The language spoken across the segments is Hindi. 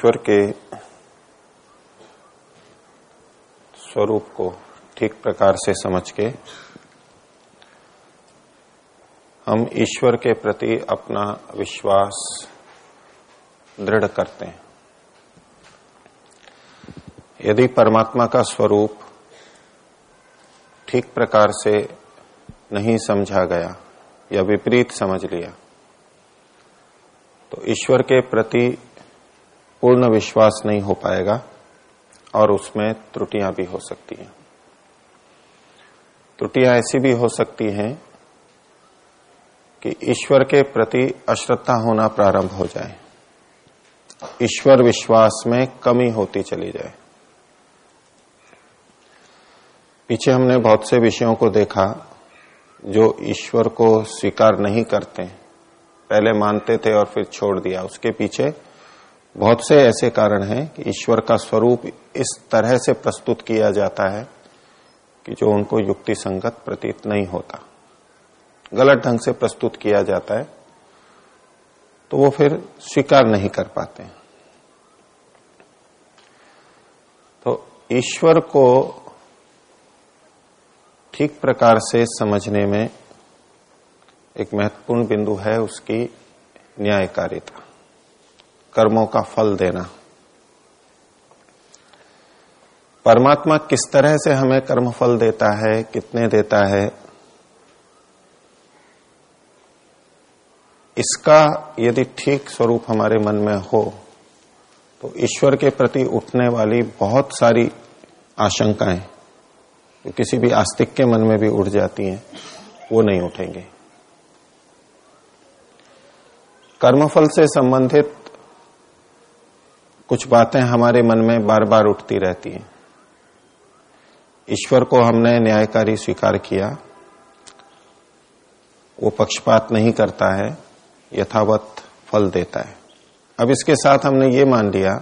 ईश्वर के स्वरूप को ठीक प्रकार से समझ के हम ईश्वर के प्रति अपना विश्वास दृढ़ करते हैं। यदि परमात्मा का स्वरूप ठीक प्रकार से नहीं समझा गया या विपरीत समझ लिया तो ईश्वर के प्रति पूर्ण विश्वास नहीं हो पाएगा और उसमें त्रुटियाँ भी हो सकती हैं। त्रुटियाँ ऐसी भी हो सकती हैं कि ईश्वर के प्रति अश्रद्धा होना प्रारंभ हो जाए। ईश्वर विश्वास में कमी होती चली जाए। पीछे हमने बहुत से विषयों को देखा जो ईश्वर को स्वीकार नहीं करते। पहले मानते थे और फिर छोड़ दिया। उसके पीछे बहुत से ऐसे कारण हैं कि ईश्वर का स्वरूप इस तरह से प्रस्तुत किया जाता है कि जो उनको युक्ति संगत प्रतीत नहीं होता। गलत ढंग से प्रस्तुत किया जाता है तो वो फिर स्वीकार नहीं कर पाते तो ईश्वर को ठीक प्रकार से समझने में एक महत्वपूर्ण बिंदु है उसकी न्यायकारिता। कर्मों का फल देना। परमात्मा किस तरह से हमें कर्म फल देता है, कितने देता है, इसका यदि ठीक स्वरूप हमारे मन में हो तो ईश्वर के प्रति उठने वाली बहुत सारी आशंकाएँ जो किसी भी आस्तिक के मन में भी उठ जाती हैं, वो नहीं उठेंगे। कर्मफल से संबंधित कुछ बातें हमारे मन में बार बार उठती रहती हैं। ईश्वर को हमने न्यायकारी स्वीकार किया। वो पक्षपात नहीं करता है, यथावत फल देता है। अब इसके साथ हमने ये मान लिया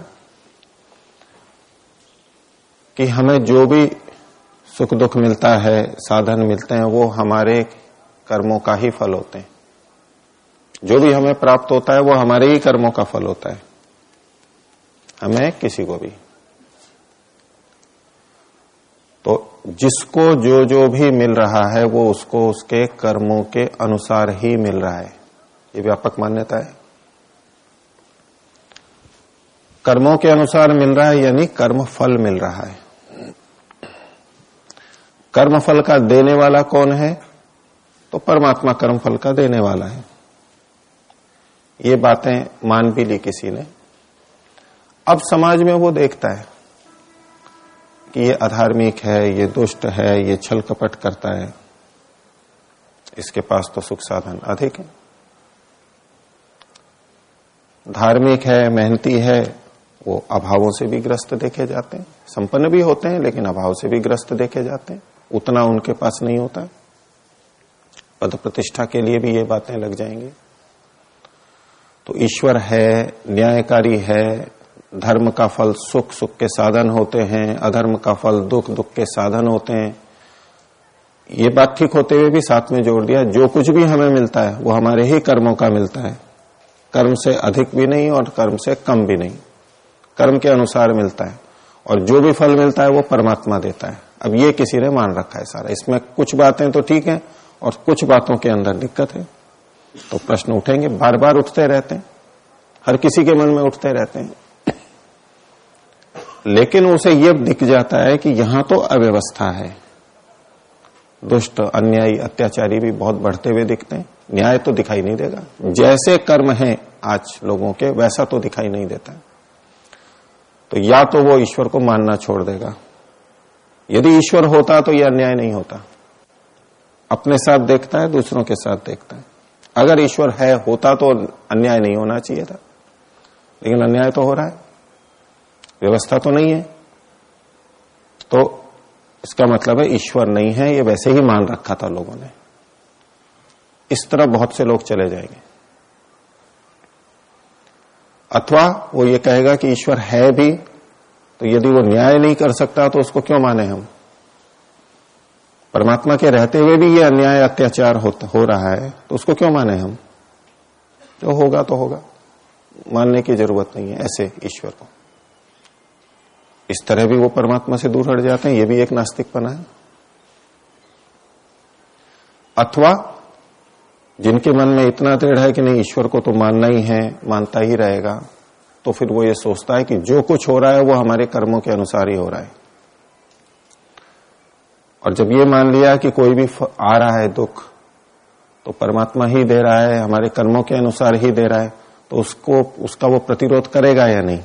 कि हमें जो भी सुख दुख मिलता है, साधन मिलते हैं, वो हमारे कर्मों का ही फल होते हैं। जो भी हमें प्राप्त होता है, वो हमारे ही कर्मों का फल होता है। हमें किसी को भी। तो जिसको जो जो भी मिल रहा है, वो उसको उसके कर्मों के अनुसार ही मिल रहा है। ये व्यापक मान्यता है। कर्मों के अनुसार मिल रहा है, यानी कर्म फल मिल रहा है। कर्म फल का देने वाला कौन है? तो परमात्मा कर्म फल का देने वाला है। ये बातें मान भी ली किसी ने अब समाज में वो देखता है कि ये अधार्मिक है, ये दुष्ट है, ये छल कपट करता है। इसके पास तो सुख साधन अधिक है। धार्मिक है, मेहनती है, वो अभावों से भी ग्रस्त देखे जाते हैं। संपन्न भी होते हैं, लेकिन अभाव से भी ग्रस्त देखे जाते हैं। उतना उनके पास नहीं होता। पद प्रतिष्ठा के लिए भी ये बातें लग जाएँगी। तो ईश्वर है, न्यायकारी है धर्म का फल सुख सुख के साधन होते हैं, अधर्म का फल दुख दुख के साधन होते हैं। ये बात ठीक होते हुए भी साथ में जोड़ दिया, जो कुछ भी हमें मिलता है, वो हमारे ही कर्मों का मिलता है। कर्म से अधिक भी नहीं और कर्म से कम भी नहीं। कर्म के अनुसार मिलता है और जो भी फल मिलता है, वो परमात्मा देता है। अब ये किसी ने मान रखा है सारा। इसमें कुछ बातें तो ठीक है और कुछ बातों के अंदर दिक्कत है। तो प्रश्न उठेंगे, बार बार उठते रहते हैं। हर किसी के मन में उठते रहते हैं। लेकिन उसे यह दिख जाता है कि यहाँ तो अव्यवस्था है। दुष्ट, अन्यायी, अत्याचारी भी बहुत बढ़ते हुए दिखते हैं। न्याय तो दिखाई नहीं देगा। जैसे कर्म है आज लोगों के, वैसा तो दिखाई नहीं देता। तो या तो वो ईश्वर को मानना छोड़ देगा। यदि ईश्वर होता तो यह अन्याय नहीं होता। अपने साथ देखता है, दूसरों के साथ देखता है। अगर ईश्वर है, होता तो अन्याय नहीं होना चाहिए था। लेकिन अन्याय तो हो रहा है। व्यवस्था तो नहीं है। तो इसका मतलब है ईश्वर नहीं है ये वैसे ही मान रखा था लोगों ने। इस तरह बहुत से लोग चले जाएँगे। अथवा वो ये कहेगा कि ईश्वर है भी तो यदि वो न्याय नहीं कर सकता तो उसको क्यों माने हम? परमात्मा के रहते हुए भी ये अन्याय अत्याचार हो, हो रहा है तो उसको क्यों माने हम? जो होगा तो होगा। मानने की ज़रूरत नहीं है ऐसे ईश्वर को। इस तरह भी वो परमात्मा से दूर हट जाते हैं, ये भी एक नास्तिकपना है। अथवा जिनके मन में इतना दृढ़ है कि नहीं, ईश्वर को तो मानना ही है, मानता ही रहेगा तो फिर वो ये सोचता है कि जो कुछ हो रहा है, वो हमारे कर्मों के अनुसार ही हो रहा है। और जब ये मान लिया कि कोई भी आ रहा है दुख तो परमात्मा ही दे रहा है, हमारे कर्मों के अनुसार ही दे रहा है तो उसको, उसका वो प्रतिरोध करेगा या नहीं?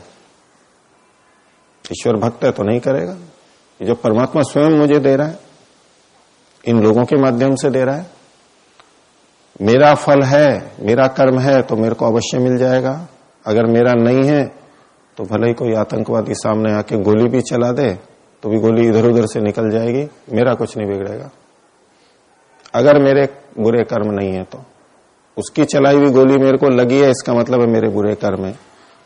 ईश्वर भक्त है तो नहीं करेगा। जो परमात्मा स्वयं मुझे दे रहा है, इन लोगों के माध्यम से दे रहा है। मेरा फल है, मेरा कर्म है तो मेरे को अवश्य मिल जाएगा। अगर मेरा नहीं है तो भले ही कोई आतंकवादी सामने आके गोली भी चला दे तो भी गोली इधर उधर से निकल जाएगी। मेरा कुछ नहीं बिगड़ेगा। अगर मेरे बुरे कर्म नहीं है तो। उसकी चलाई हुई गोली मेरे को लगी है, इसका मतलब है मेरे बुरे कर्म है।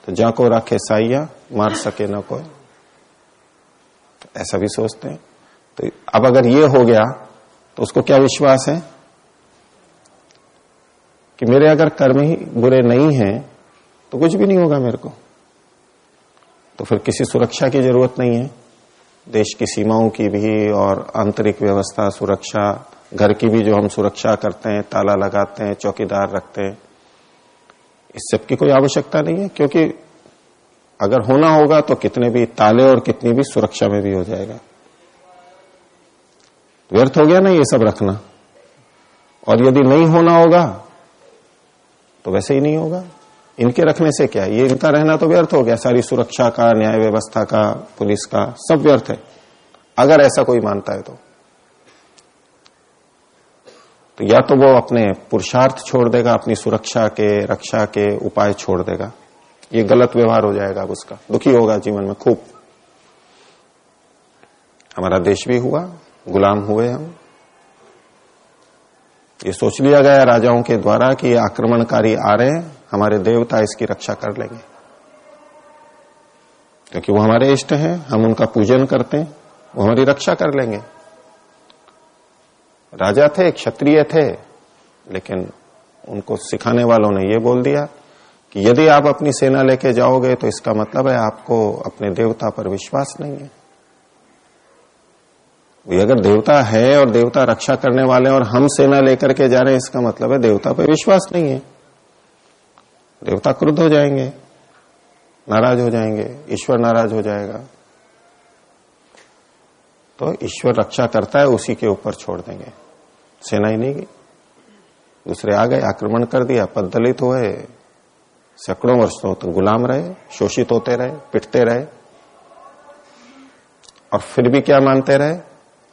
तो जा को रखे साइया, मार सके ना कोई। ऐसा भी सोचते हैं। तो अब अगर ये हो गया तो उसको क्या विश्वास है? कि मेरे अगर कर्म ही बुरे नहीं हैं तो कुछ भी नहीं होगा मेरे को। तो फिर किसी सुरक्षा की ज़रूरत नहीं है। देश की सीमाओं की भी और आंतरिक व्यवस्था, सुरक्षा, घर की भी जो हम सुरक्षा करते हैं, ताला लगाते हैं, चौकीदार रखते हैं, इस सब की कोई आवश्यकता नहीं है, क्योंकि अगर होना होगा तो कितने भी ताले और कितनी भी सुरक्षा में भी हो जाएगा। व्यर्थ हो गया ना ये सब रखना। और यदि नहीं होना होगा तो वैसे ही नहीं होगा। इनके रखने से क्या? ये इनका रहना तो व्यर्थ हो गया। सारी सुरक्षा का, न्याय व्यवस्था का, पुलिस का, सब व्यर्थ है। अगर ऐसा कोई मानता है तो। तो या तो वो अपने पुरुषार्थ छोड़ देगा, अपनी सुरक्षा के, रक्षा के उपाय छोड़ देगा। ये गलत व्यवहार हो जाएगा उसका। दुखी होगा जीवन में खूब। हमारा देश भी हुआ, गुलाम हुए हम। ये सोच लिया गया राजाओं के द्वारा कि ये आक्रमणकारी आ रहे हैं, हमारे देवता इसकी रक्षा कर लेंगे। क्योंकि वो हमारे इष्ट हैं, हम उनका पूजन करते हैं, वो हमारी रक्षा कर लेंगे। राजा थे, क्षत्रिय थे, लेकिन उनको सिखाने वालों ने ये बोल दिया कि यदि आप अपनी सेना लेके जाओगे तो इसका मतलब है आपको अपने देवता पर विश्वास नहीं है। अगर देवता है और देवता रक्षा करने वाले और हम सेना लेकर के जा रहे हैं, इसका मतलब है देवता पर विश्वास नहीं है। देवता क्रुद्ध हो जाएँगे, नाराज़ हो जाएँगे, ईश्वर नाराज़ हो जाएगा। तो ईश्वर रक्षा करता है, उसी के ऊपर छोड़ देंगे। सेना ही नहीं गई। दूसरे आ गए, आक्रमण कर दिया पदलित हुए। सैकड़ों वर्षों तो गुलाम रहे, शोषित होते रहे, पिटते रहे। और फिर भी क्या मानते रहे?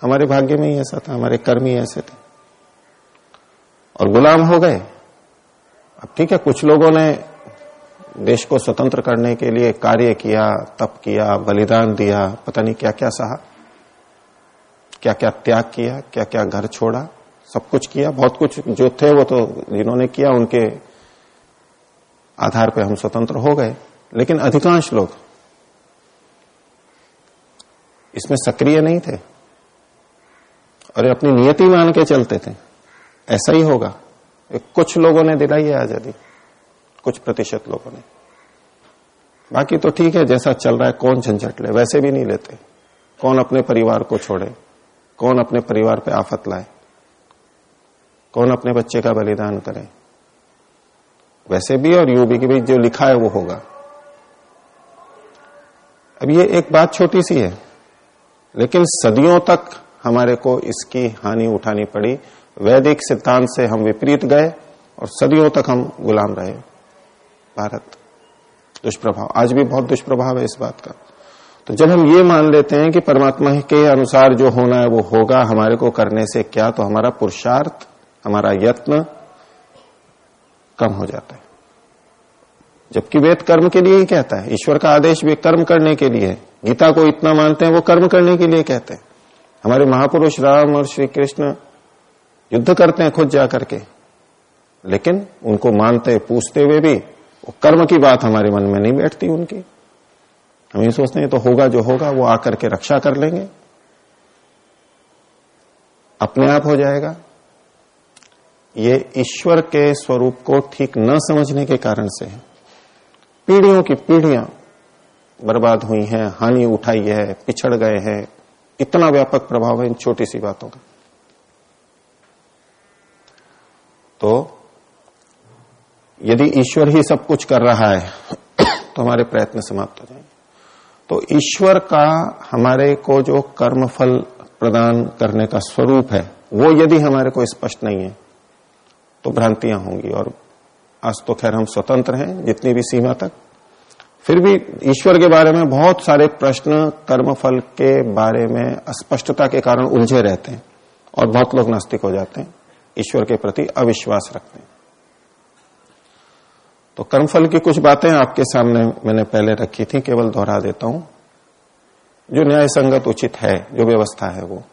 हमारे भाग्य में ही ऐसा था, हमारे कर्म ही ऐसे थे। और गुलाम हो गए। अब ठीक है, कुछ लोगों ने देश को स्वतंत्र करने के लिए कार्य किया, तप किया, बलिदान दिया, पता नहीं क्या क्या सहा क्या क्या त्याग किया क्या क्या घर छोड़ा, सब कुछ किया, बहुत कुछ जो थे वो तो जिन्होंने किया, उनके आधार पे हम स्वतंत्र हो गए, लेकिन अधिकांश लोग इसमें सक्रिय नहीं थे और अपनी नियति मान के चलते थे। ऐसा ही होगा। कुछ लोगों ने दिलाई है आज़ादी, कुछ प्रतिशत लोगों ने। बाकी तो ठीक है, जैसा चल रहा है, कौन झंझट ले? वैसे भी नहीं लेते। कौन अपने परिवार को छोड़े? कौन अपने परिवार पे आफत लाए? कौन अपने बच्चे का बलिदान करे? वैसे भी और यू भी कि भाई जो लिखा है वो होगा। अब ये एक बात छोटी सी है, लेकिन सदियों तक हमारे को इसकी हानि उठानी पड़ी। वैदिक सिद्धांत से हम विपरीत गए और सदियों तक हम गुलाम रहे। भारत दुष्प्रभाव, आज भी बहुत दुष्प्रभाव है इस बात का। तो जब हम ये मान लेते हैं कि परमात्मा के अनुसार जो होना है वो होगा, हमारे को करने से क्या? तो हमारा पुरुषार्थ, हमारा यत्न कम हो जाता है। जबकि वेद कर्म के लिए ही कहता है। ईश्वर का आदेश भी कर्म करने के लिए है। गीता को इतना मानते हैं, वो कर्म करने के लिए कहते हैं। हमारे महापुरुष राम और श्री कृष्ण युद्ध करते हैं खुद जा करके लेकिन उनको मानते, पूछते हुए भी, वो कर्म की बात हमारे मन में नहीं बैठती उनकी। हम ये सोचते हैं तो होगा जो होगा, वो आकर के रक्षा कर लेंगे। अपने आप हो जाएगा। ये ईश्वर के स्वरूप को ठीक न समझने के कारण से है। पीढ़ियों की पीढ़ियाँ बर्बाद हुई हैं, हानि उठाई है, पिछड़ गए हैं। इतना व्यापक प्रभाव है इन छोटी सी बातों का। तो यदि ईश्वर ही सब कुछ कर रहा है तो हमारे प्रयत्न समाप्त हो जाएँगे। तो ईश्वर का हमारे को जो कर्म फल प्रदान करने का स्वरूप है, वो यदि हमारे को स्पष्ट नहीं है तो भ्रांतियाँ होंगी और आज तो खैर हम स्वतंत्र हैं, जितनी भी सीमा तक। फिर भी ईश्वर के बारे में बहुत सारे प्रश्न कर्म फल के बारे में अस्पष्टता के कारण उलझे रहते हैं और बहुत लोग नास्तिक हो जाते हैं। ईश्वर के प्रति अविश्वास रखते हैं। तो कर्मफल की कुछ बातें आपके सामने मैंने पहले रखी थी, केवल दोहरा देता हूँ। जो न्याय संगत उचित है, जो व्यवस्था है वो।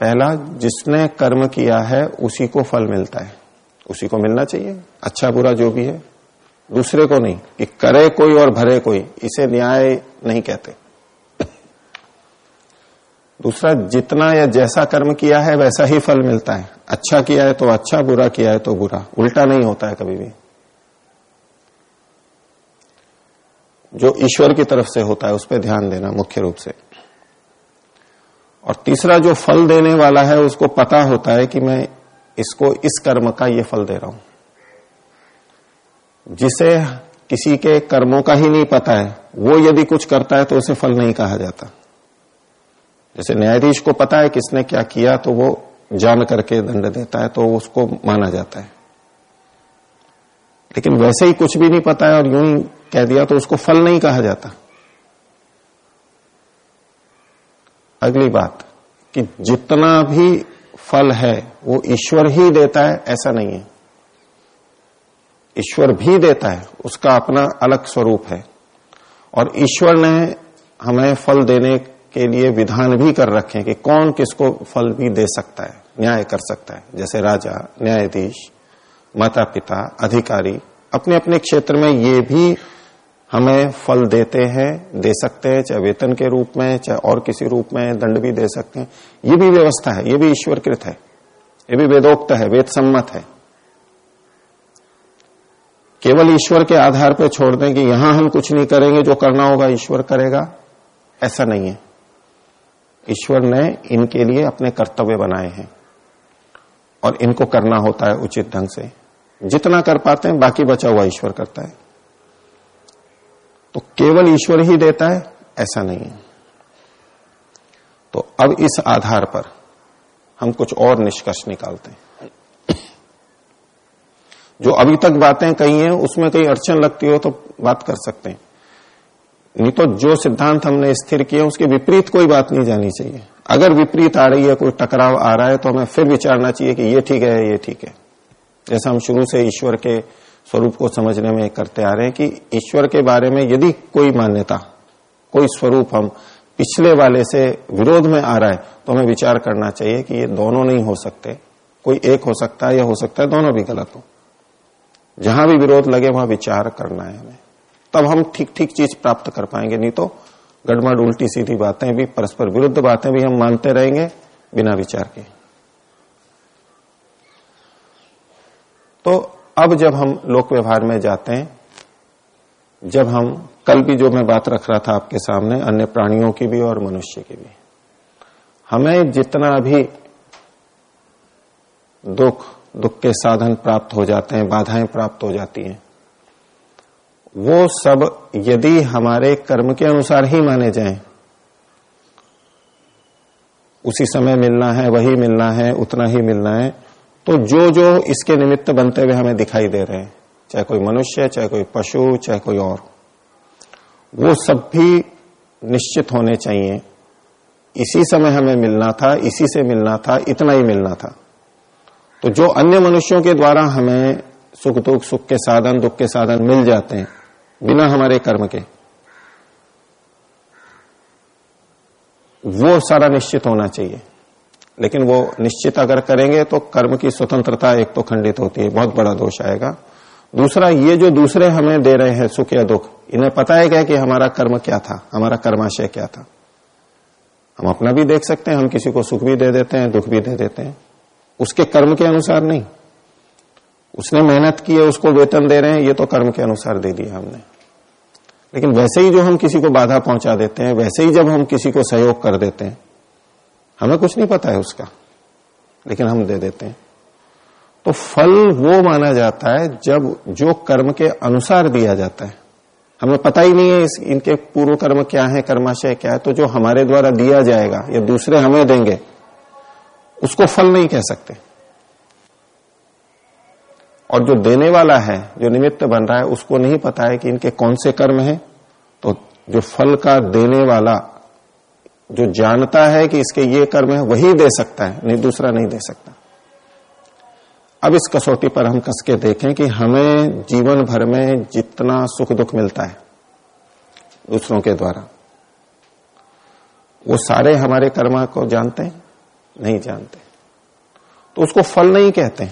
पहला जिसने कर्म किया है, उसी को फल मिलता है। उसी को मिलना चाहिए। अच्छा बुरा जो भी है। दूसरे को नहीं, कि करे कोई और भरे कोई, इसे न्याय नहीं कहते। दूसरा, जितना या जैसा कर्म किया है, वैसा ही फल मिलता है। अच्छा किया है तो अच्छा बुरा किया है तो बुरा। उल्टा नहीं होता है कभी भी। जो ईश्वर की तरफ़ से होता है, उस पर ध्यान देना मुख्य रूप से। और तीसरा जो फल देने वाला है, उसको पता होता है कि मैं इसको, इस कर्म का ये फल दे रहा हूँ। जिसे किसी के कर्मों का ही नहीं पता है, वो यदि कुछ करता है तो उसे फल नहीं कहा जाता। जैसे न्यायाधीश को पता है किसने क्या किया तो वो जान करके दंड देता है तो उसको माना जाता है। लेकिन वैसे ही कुछ भी नहीं पता है और यूँ ही कह दिया तो उसको फल नहीं कहा जाता। अगली बात, कि जितना भी फल है, वो ईश्वर ही देता है, ऐसा नहीं है। ईश्वर भी देता है, उसका अपना अलग स्वरूप है। और ईश्वर ने हमें फल देने के लिए विधान भी कर रखे कि कौन किसको फल भी दे सकता है, न्याय कर सकता है। जैसे राजा, न्यायाधीश माता पिता अधिकारी अपने अपने क्षेत्र में ये भी हमें फल देते हैं, दे सकते हैं, चाहे वेतन के रूप में, चाहे और किसी रूप में दंड भी दे सकते हैं। ये भी व्यवस्था है, ये भी ईश्वरकृत है। ये भी वेदोक्त है वेद सम्मत है। केवल ईश्वर के आधार पर छोड़ दें कि यहाँ हम कुछ नहीं करेंगे, जो करना होगा ईश्वर करेगा। ऐसा नहीं है। ईश्वर ने इनके लिए अपने कर्तव्य बनाए हैं और इनको करना होता है उचित ढंग से। जितना कर पाते हैं, बाकी बचा हुआ ईश्वर करता है। तो केवल ईश्वर ही देता है, ऐसा नहीं है। तो अब इस आधार पर हम कुछ और निष्कर्ष निकालते हैं। जो अभी तक बातें कही हैं, उसमें कहीं अड़चन लगती हो तो बात कर सकते हैं। नहीं तो जो सिद्धांत हमने स्थिर किए उसके विपरीत कोई बात नहीं जानी चाहिए। अगर विपरीत आ रही है, कोई टकराव आ रहा है तो हमें फिर विचारना चाहिए कि ये ठीक है, ये ठीक है। जैसा हम शुरू से ईश्वर के स्वरूप को समझने में करते आ रहे हैं कि ईश्वर के बारे में यदि कोई मान्यता, कोई स्वरूप हम पिछले वाले से विरोध में आ रहा है तो हमें विचार करना चाहिए कि ये दोनों नहीं हो सकते। कोई एक हो सकता है या हो सकता है, दोनों भी गलत हो। जहाँ भी विरोध लगे, वहाँ विचार करना है हमें। तब हम ठीक ठीक चीज़ प्राप्त कर पाएँगे, नहीं तो गड़बड़ उल्टी सीधी बातें भी, परस्पर विरुद्ध बातें भी हम मानते रहेंगे बिना विचार के। तो अब जब हम लोक व्यवहार में जाते हैं, जब हम, कल भी जो मैं बात रख रहा था आपके सामने, अन्य प्राणियों की भी और मनुष्य की भी, हमें जितना भी दुख दुख के साधन प्राप्त हो जाते हैं, बाधाएँ प्राप्त हो जाती हैं, वो सब यदि हमारे कर्म के अनुसार ही माने जाएँ, उसी समय मिलना है, वही मिलना है, उतना ही मिलना है तो जो जो इसके निमित्त बनते हुए हमें दिखाई दे रहे हैं, चाहे कोई मनुष्य, चाहे कोई पशु, चाहे कोई और, वो सब भी निश्चित होने चाहिए। इसी समय हमें मिलना था, इसी से मिलना था, इतना ही मिलना था। तो जो अन्य मनुष्यों के द्वारा हमें सुख दुख, सुख के साधन, दुख के साधन मिल जाते हैं, बिना हमारे कर्म के, वो सारा निश्चित होना चाहिए। लेकिन वो निश्चित अगर करेंगे तो कर्म की स्वतंत्रता एक तो खंडित होती है, बहुत बड़ा दोष आएगा। दूसरा, ये जो दूसरे हमें दे रहे हैं, सुख या दुख, इन्हें पता है क्या कि हमारा कर्म क्या था, हमारा कर्माशय क्या था? हम अपना भी देख सकते हैं, हम किसी को सुख भी दे देते हैं, दुख भी दे देते हैं। उसके कर्म के अनुसार नहीं। उसने मेहनत की है, उसको वेतन दे रहे हैं, ये तो कर्म के अनुसार दे दिया हमने। लेकिन वैसे ही जो हम किसी को बाधा पहुँचा देते हैं, वैसे ही जब हम किसी को सहयोग कर देते हैं हमें कुछ नहीं पता है उसका, लेकिन हम दे देते हैं। तो फल वो माना जाता है जब जो कर्म के अनुसार दिया जाता है। हमें पता ही नहीं है इस, इनके पूर्व कर्म क्या है, कर्माशय क्या है तो जो हमारे द्वारा दिया जाएगा या दूसरे हमें देंगे, उसको फल नहीं कह सकते। और जो देने वाला है, जो निमित्त बन रहा है, उसको नहीं पता है कि इनके कौन से कर्म है। तो जो फल का देने वाला जो जानता है कि इसके ये कर्म है, वही दे सकता है, नहीं दूसरा नहीं दे सकता। अब इस कसौटी पर हम कस के देखें कि हमें जीवन भर में जितना सुख दुख मिलता है, दूसरों के द्वारा, वो सारे हमारे कर्मा को जानते हैं, नहीं जानते। तो उसको फल नहीं कहते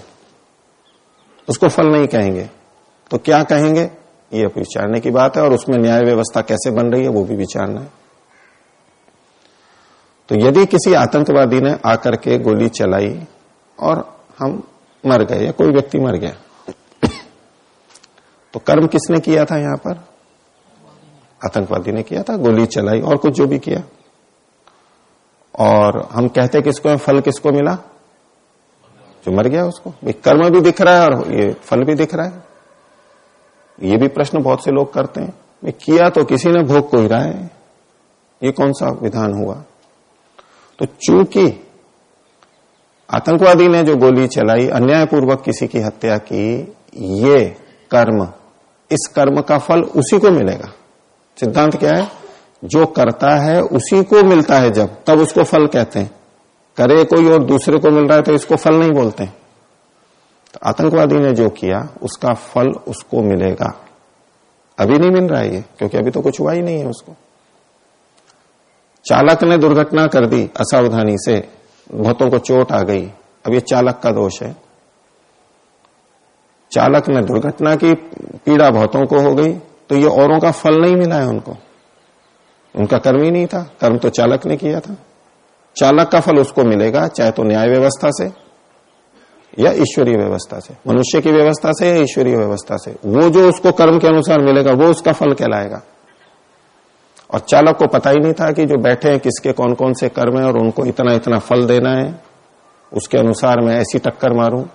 उसको फल नहीं कहेंगे। तो क्या कहेंगे? ये विचारने की बात है, और उसमें न्याय व्यवस्था कैसे बन रही है, वो भी विचारना है। तो यदि किसी आतंकवादी ने आकर के गोली चलाई और हम मर गए या कोई व्यक्ति मर गया तो कर्म किसने किया था यहाँ पर? आतंकवादी ने किया था, गोली चलाई और कुछ जो भी किया। और हम कहते किसको है? फल किसको मिला? जो मर गया उसको। कर्म भी दिख रहा है और ये फल भी दिख रहा है। ये भी प्रश्न बहुत से लोग करते हैं। किया तो किसी ने, भोग को ही रहा है ये कौन सा विधान हुआ? तो चूँकि आतंकवादी ने जो गोली चलाई, अन्यायपूर्वक किसी की हत्या की, ये कर्म, इस कर्म का फल उसी को मिलेगा। सिद्धांत क्या है? जो करता है, उसी को मिलता है जब, तब उसको फल कहते हैं। करे कोई और दूसरे को मिल रहा है तो इसको फल नहीं बोलते तो आतंकवादी ने जो किया, उसका फल उसको मिलेगा। अभी नहीं मिल रहा है ये, क्योंकि अभी तो कुछ हुआ ही नहीं है उसको। चालक ने दुर्घटना कर दी असावधानी से, बहुतों को चोट आ गई। अब ये चालक का दोष है। चालक ने दुर्घटना की, पीड़ा बहुतों को हो गई तो ये औरों का फल नहीं मिला है उनको। उनका कर्म ही नहीं था, कर्म तो चालक ने किया था। चालक का फल उसको मिलेगा, चाहे तो न्याय व्यवस्था से, या ईश्वरीय व्यवस्था से। मनुष्य की व्यवस्था से या ईश्वरीय व्यवस्था से। वो जो उसको कर्म के अनुसार मिलेगा, वो उसका फल कहलाएगा। और चालक को पता ही नहीं था कि जो बैठे हैं, किसके कौन कौन से कर्म है और उनको इतना इतना फल देना है, उसके अनुसार मैं ऐसी टक्कर मारूं।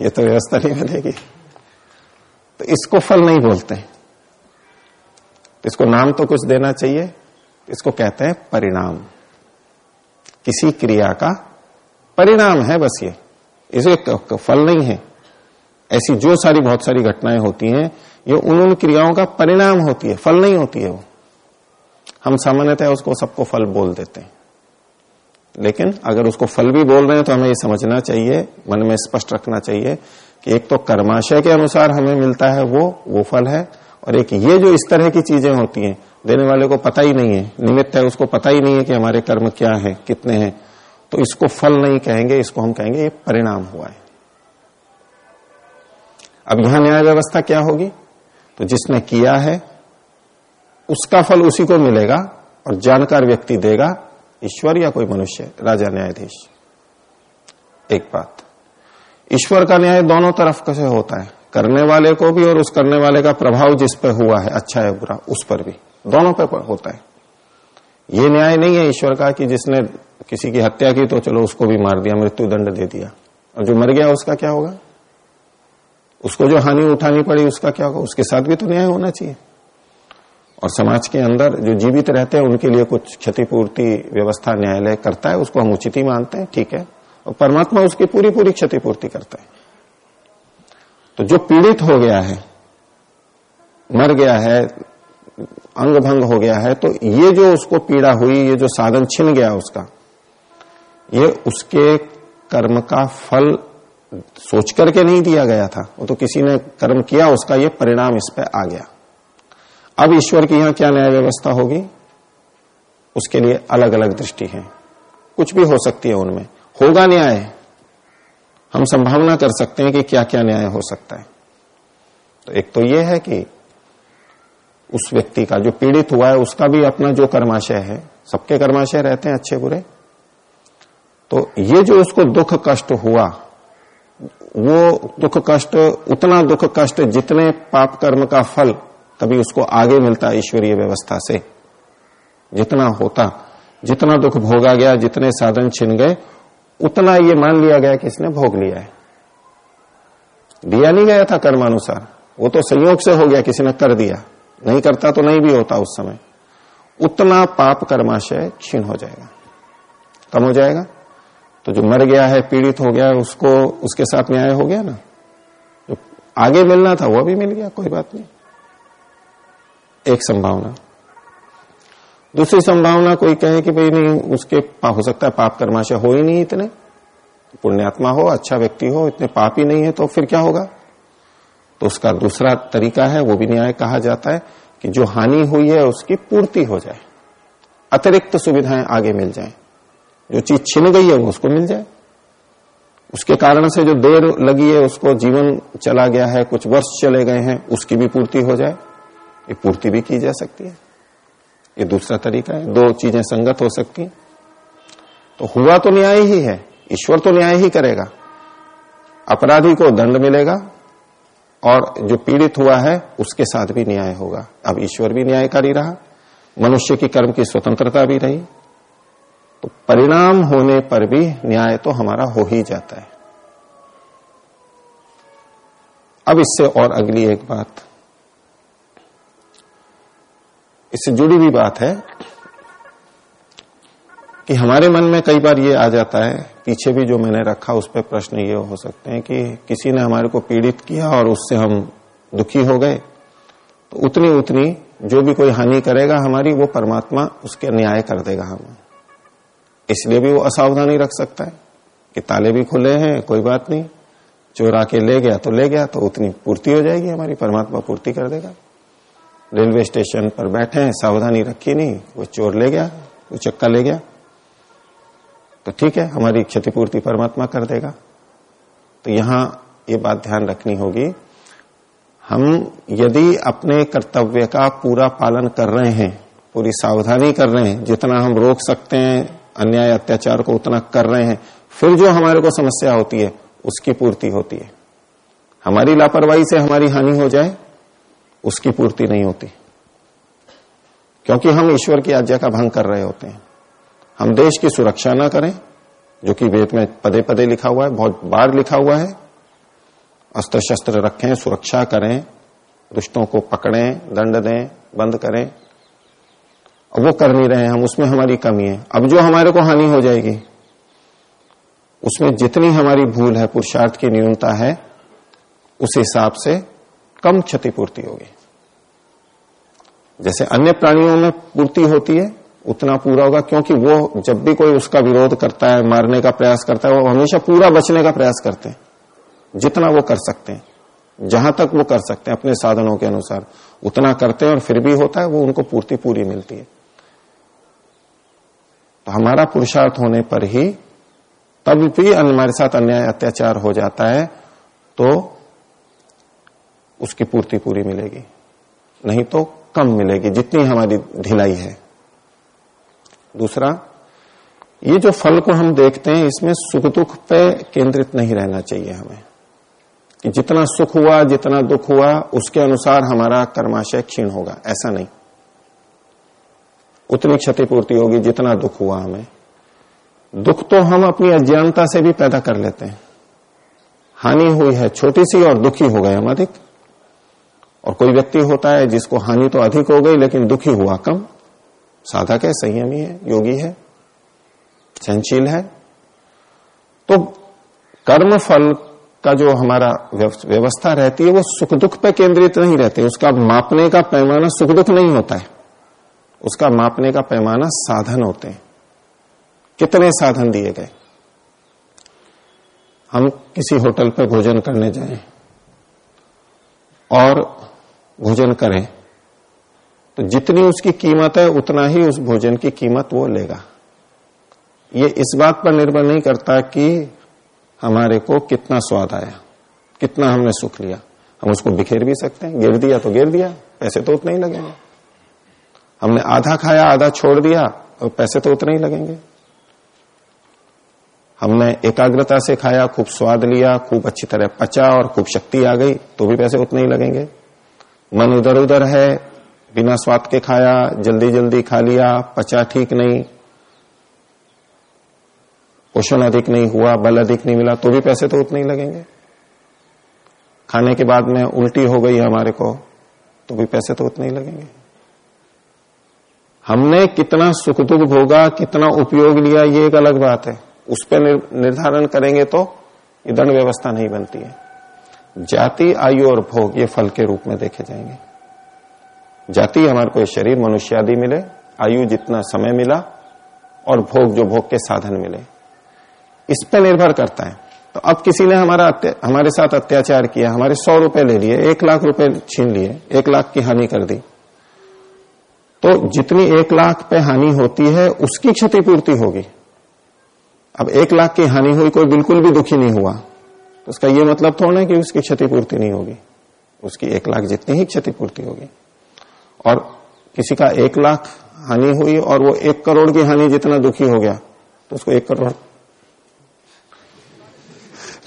ये तो व्यवस्था नहीं बनेगी। तो इसको फल नहीं बोलते। तो इसको नाम तो कुछ देना चाहिए। इसको कहते हैं परिणाम। किसी क्रिया का परिणाम है बस ये। इसे फल नहीं है। ऐसी जो सारी बहुत सारी घटनाएँ होती हैं, ये उन उन क्रियाओं का परिणाम होती है, फल नहीं होती है वो। हम सामान्यतः उसको सबको फल बोल देते हैं। लेकिन अगर उसको फल भी बोल रहे हैं तो हमें ये समझना चाहिए, मन में स्पष्ट रखना चाहिए कि एक तो कर्माशय के अनुसार हमें मिलता है वो वो फल है, और एक ये जो इस तरह की चीज़ें होती हैं, देने वाले को पता ही नहीं है, निमित्त है, उसको पता ही नहीं है कि हमारे कर्म क्या है, कितने हैं तो इसको फल नहीं कहेंगे, इसको हम कहेंगे ये परिणाम हुआ है। अब यहाँ न्याय व्यवस्था क्या होगी? तो जिसने किया है, उसका फल उसी को मिलेगा और जानकार व्यक्ति देगा, ईश्वर या कोई मनुष्य, राजा न्यायाधीश। एक बात, ईश्वर का न्याय दोनों तरफ़ कैसे होता है? करने वाले को भी और उस करने वाले का प्रभाव जिस पर हुआ है अच्छा है बुरा, उस पर भी। दोनों पे होता है। ये न्याय नहीं है ईश्वर का कि जिसने किसी की हत्या की तो चलो उसको भी मार दिया मृत्यु दंड दे दिया। और जो मर गया, उसका क्या होगा? उसको जो हानि उठानी पड़ी, उसका क्या होगा? उसके साथ भी तो न्याय होना चाहिए। और समाज के अंदर जो जीवित रहते हैं, उनके लिए कुछ क्षतिपूर्ति व्यवस्था न्यायालय करता है, उसको हम उचित ही मानते हैं, ठीक है? और परमात्मा उसकी पूरी पूरी क्षतिपूर्ति करता है। तो जो पीड़ित हो गया है, मर गया है अंग भंग हो गया है तो ये जो उसको पीड़ा हुई, ये जो साधन छिन गया उसका, ये उसके कर्म का फल सोच करके नहीं दिया गया था। वो तो किसी ने कर्म किया, उसका ये परिणाम इस पर आ गया। अब ईश्वर की यहाँ क्या न्याय व्यवस्था होगी? उसके लिए अलग अलग दृष्टि है। कुछ भी हो सकती है उनमें। होगा न्याय। हम संभावना कर सकते हैं कि क्या क्या न्याय हो सकता है। तो एक तो यह है कि उस व्यक्ति का जो पीड़ित हुआ है, उसका भी अपना जो कर्माशय है, सबके कर्माशय रहते हैं अच्छे बुरे। तो ये जो उसको दुख कष्ट हुआ वो दुख कष्ट, उतना दुख कष्ट जितने पाप कर्म का फल, तभी उसको आगे मिलता ईश्वरीय व्यवस्था से। जितना होता, जितना दुख भोगा गया, जितने साधन छिन गए, उतना ये मान लिया गया कि इसने भोग लिया है। दिया नहीं गया था कर्मानुसार। वो तो संयोग से हो गया, किसी ने कर दिया। नहीं करता तो नहीं भी होता उस समय। उतना पाप कर्माशय क्षीण हो जाएगा। कम हो जाएगा। तो जो मर गया है, पीड़ित हो गया है उसको, उसके साथ न्याय हो गया ना? जो आगे मिलना था, वो भी मिल गया, कोई बात नहीं। एक संभावना। दूसरी संभावना, कोई कहे कि भाई नहीं, उसके हो सकता है पाप कर्माशय हो ही नहीं इतने। पुण्यात्मा हो अच्छा व्यक्ति हो, इतने पाप ही नहीं है तो फिर क्या होगा? तो उसका दूसरा तरीका है, वो भी न्याय कहा जाता है, कि जो हानि हुई है, उसकी पूर्ति हो जाए। अतिरिक्त सुविधाएँ आगे मिल जाए। जो चीज़ छिन गई है वो उसको मिल जाए। उसके कारण से जो देर लगी है, उसको जीवन चला गया है, कुछ वर्ष चले गए हैं, उसकी भी पूर्ति हो जाए। ये पूर्ति भी की जा सकती है। ये दूसरा तरीका है। दो चीज़ें संगत हो सकती हैं। तो हुआ तो न्याय ही है। ईश्वर तो न्याय ही करेगा। अपराधी को दंड मिलेगा और जो पीड़ित हुआ है, उसके साथ भी न्याय होगा। अब ईश्वर भी न्यायकारी रहा। मनुष्य की कर्म की स्वतंत्रता भी रही। तो परिणाम होने पर भी न्याय तो हमारा हो ही जाता है। अब इससे और अगली एक बात। इससे जुड़ी हुई बात है कि हमारे मन में कई बार ये आ जाता है, पीछे भी जो मैंने रखा उस पर प्रश्न ये हो सकते हैं कि किसी ने हमारे को पीड़ित किया और उससे हम दुखी हो गए तो उतनी उतनी जो भी कोई हानि करेगा हमारी, वो परमात्मा उसके न्याय कर देगा हम। इसलिए भी वो असावधानी रख सकता है कि ताले भी खुले हैं, कोई बात नहीं। चोर आके ले गया तो ले गया तो उतनी पूर्ति हो जाएगी हमारी, परमात्मा पूर्ति कर देगा। रेलवे स्टेशन पर बैठे हैं, सावधानी रखी नहीं, वो चोर ले गया, वो चक्का ले गया। तो ठीक है, हमारी क्षतिपूर्ति परमात्मा कर देगा। तो यहाँ ये बात ध्यान रखनी होगी, हम यदि अपने कर्तव्य का पूरा पालन कर रहे हैं, पूरी सावधानी कर रहे हैं, जितना हम रोक सकते हैं अन्याय अत्याचार को उतना कर रहे हैं, फिर जो हमारे को समस्या होती है, उसकी पूर्ति होती है। हमारी लापरवाही से हमारी हानि हो जाए, उसकी पूर्ति नहीं होती। क्योंकि हम ईश्वर की आज्ञा का भंग कर रहे होते हैं। हम देश की सुरक्षा ना करें, जो कि वेद में पदे पदे लिखा हुआ है, बहुत बार लिखा हुआ है। अस्त्र शस्त्र रखें, सुरक्षा करें दुष्टों को पकड़ें, दंड दें, बंद करें। वो कर नहीं रहे हम, उसमें हमारी कमी है। अब जो हमारे को हानि हो जाएगी, उसमें जितनी हमारी भूल है, पुरुषार्थ की न्यूनता है, उस हिसाब से कम क्षतिपूर्ति होगी। जैसे अन्य प्राणियों में पूर्ति होती है, उतना पूरा होगा, क्योंकि वो जब भी कोई उसका विरोध करता है, मारने का प्रयास करता है, वो हमेशा पूरा बचने का प्रयास करते हैं। जितना वो कर सकते हैं, जहाँ तक वो कर सकते हैं, अपने साधनों के अनुसार, उतना करते हैं और फिर भी होता है, वो उनको पूर्ति पूरी मिलती है। तो हमारा पुरुषार्थ होने पर ही तब भी हमारे साथ अन्याय, अत्याचार हो जाता है तो उसकी पूर्ति पूरी मिलेगी। नहीं तो कम मिलेगी, जितनी हमारी ढिलाई है। दूसरा, ये जो फल को हम देखते हैं, इसमें सुख दुख पे केंद्रित नहीं रहना चाहिए हमें। कि जितना सुख हुआ, जितना दुख हुआ, उसके अनुसार हमारा कर्माशय क्षीण होगा, ऐसा नहीं। उतनी क्षतिपूर्ति होगी जितना दुख हुआ हमें। दुख तो हम अपनी अज्ञानता से भी पैदा कर लेते हैं। हानि हुई है, छोटी सी और दुखी हो गए हम अधिक। और कोई व्यक्ति होता है जिसको हानि तो अधिक हो गई, लेकिन दुखी हुआ कम। साधक है संयमी है, योगी है, सहनशील है। तो कर्म फल का जो हमारा व्यवस्था रहती है, वो सुख दुख पे केंद्रित नहीं रहती। उसका मापने का पैमाना सुख दुख नहीं होता है। उसका मापने का पैमाना साधन होते हैं। कितने साधन दिए गए? हम किसी होटल पर भोजन करने जाएँ और भोजन करें तो जितनी उसकी कीमत है, उतना ही उस भोजन की कीमत वो लेगा। ये इस बात पर निर्भर नहीं करता कि हमारे को कितना स्वाद आया, कितना हमने सुख लिया। हम उसको बिखेर भी सकते हैं, गिर दिया तो गिर दिया, पैसे तो उतने ही लगेंगे। हमने आधा खाया, आधा छोड़ दिया, और पैसे तो उतने ही लगेंगे। हमने एकाग्रता से खाया, खूब स्वाद लिया, खूब अच्छी तरह पचा और खूब शक्ति आ गई तो भी पैसे उतने ही लगेंगे। मन उधर उधर है, बिना स्वाद के खाया, जल्दी जल्दी खा लिया, पचा ठीक नहीं। पोषण अधिक नहीं हुआ, बल अधिक नहीं मिला तो भी पैसे तो उतने ही लगेंगे। खाने के बाद में उल्टी हो गई हमारे को तो भी पैसे तो उतने ही लगेंगे। हमने कितना सुख दुख भोगा, कितना उपयोग लिया, ये एक अलग बात है। उस पर निर्धारण करेंगे तो ये दंड व्यवस्था नहीं बनती है। जाति, आयु और भोग, ये फल के रूप में देखे जाएँगे। जाति, हमारे को शरीर, मनुष्य आदि मिले, आयु जितना समय मिला, और भोग जो भोग के साधन मिले। इस पर निर्भर करता है। तो अब किसी ने हमारा हमारे साथ अत्याचार किया, हमारे सौ रुपए ले लिए, एक लाख रुपए छीन लिए, एक लाख की हानि कर दी। तो जितनी एक लाख पे हानि होती है, उसकी क्षतिपूर्ति होगी। अब एक लाख की हानि हुई, कोई बिल्कुल भी दुखी नहीं हुआ। तो उसका यह मतलब थोड़ा ना कि उसकी क्षतिपूर्ति नहीं होगी। उसकी एक लाख जितनी ही क्षतिपूर्ति होगी। और किसी का एक लाख हानि हुई और वो एक करोड़ की हानि जितना दुखी हो गया तो उसको एक करोड़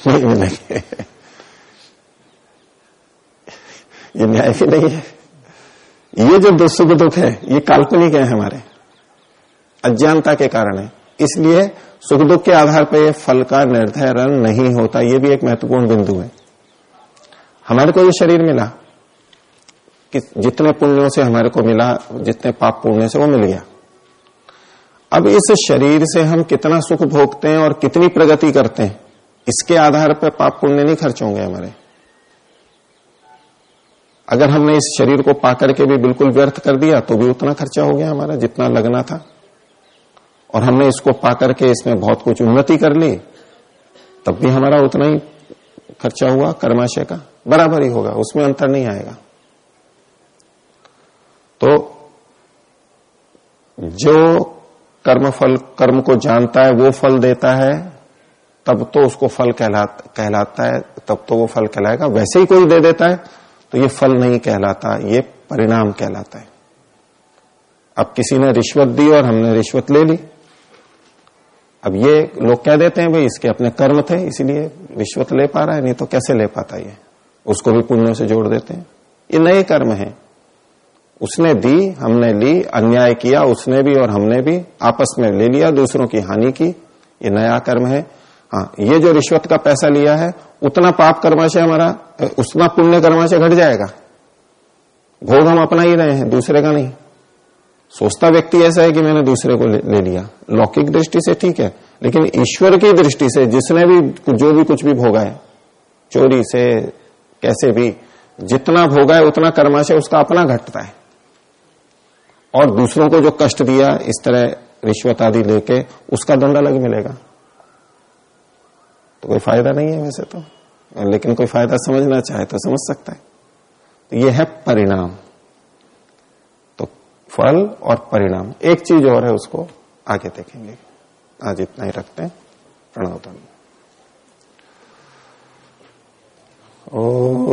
नहीं मिलेंगे। ये न्याय भी नहीं है। ये जो सुख दुख है, ये काल्पनिक है हमारे। अज्ञानता के कारण है। इसलिए सुख दुख के आधार पर यह फल का निर्धारण नहीं होता, ये भी एक महत्वपूर्ण बिंदु है। हमारे को ये शरीर मिला। कि जितने पुण्यों से हमारे को मिला, जितने पाप पुण्य से वो मिल गया। अब इस शरीर से हम कितना सुख भोगते हैं और कितनी प्रगति करते हैं, इसके आधार पर पाप पुण्य नहीं खर्च होंगे हमारे। अगर हमने इस शरीर को पाकर के भी बिल्कुल व्यर्थ कर दिया तो भी उतना खर्चा हो गया हमारा जितना लगना था। और हमने इसको पाकर के इसमें बहुत कुछ उन्नति कर ली तब भी हमारा उतना ही खर्चा हुआ कर्माशय का। बराबर ही होगा उसमें अंतर नहीं आएगा। तो जो कर्म फल कर्म को जानता है वो फल देता है तब तो उसको फल कहला, कहलाता है तब तो वो फल कहलाएगा। वैसे ही कोई दे देता है तो ये फल नहीं कहलाता, ये परिणाम कहलाता है। अब किसी ने रिश्वत दी और हमने रिश्वत ले ली। अब ये लोग कह देते हैं, भाई, इसके अपने कर्म थे, इसीलिए रिश्वत ले पा रहा है, नहीं तो कैसे ले पाता ये? उसको भी पुण्यों से जोड़ देते हैं। ये नए कर्म है। उसने दी, हमने ली, अन्याय किया उसने भी और हमने भी, आपस में ले लिया, दूसरों की हानि की। ये नया कर्म है। हाँ ये जो रिश्वत का पैसा लिया है उतना पाप कर्माशय हमारा उतना पुण्य कर्माशय घट जाएगा। भोग हम अपना ही रहे हैं दूसरे का नहीं। सोचता व्यक्ति ऐसा है कि मैंने दूसरे को ले, लिया। लौकिक दृष्टि से ठीक है लेकिन ईश्वर की दृष्टि से जिसने भी जो भी कुछ भी भोगा है चोरी से कैसे भी जितना भोगा है उतना कर्माशय उसका अपना घटता है। और दूसरों को जो कष्ट दिया इस तरह रिश्वत आदि लेके उसका दंड अलग मिलेगा। तो कोई फ़ायदा नहीं है वैसे तो। लेकिन कोई फ़ायदा समझना चाहे तो समझ सकता है। तो ये है परिणाम। तो फल और परिणाम, एक चीज़ और है उसको आगे देखेंगे। आज इतना ही रखते हैं। प्रणव ओ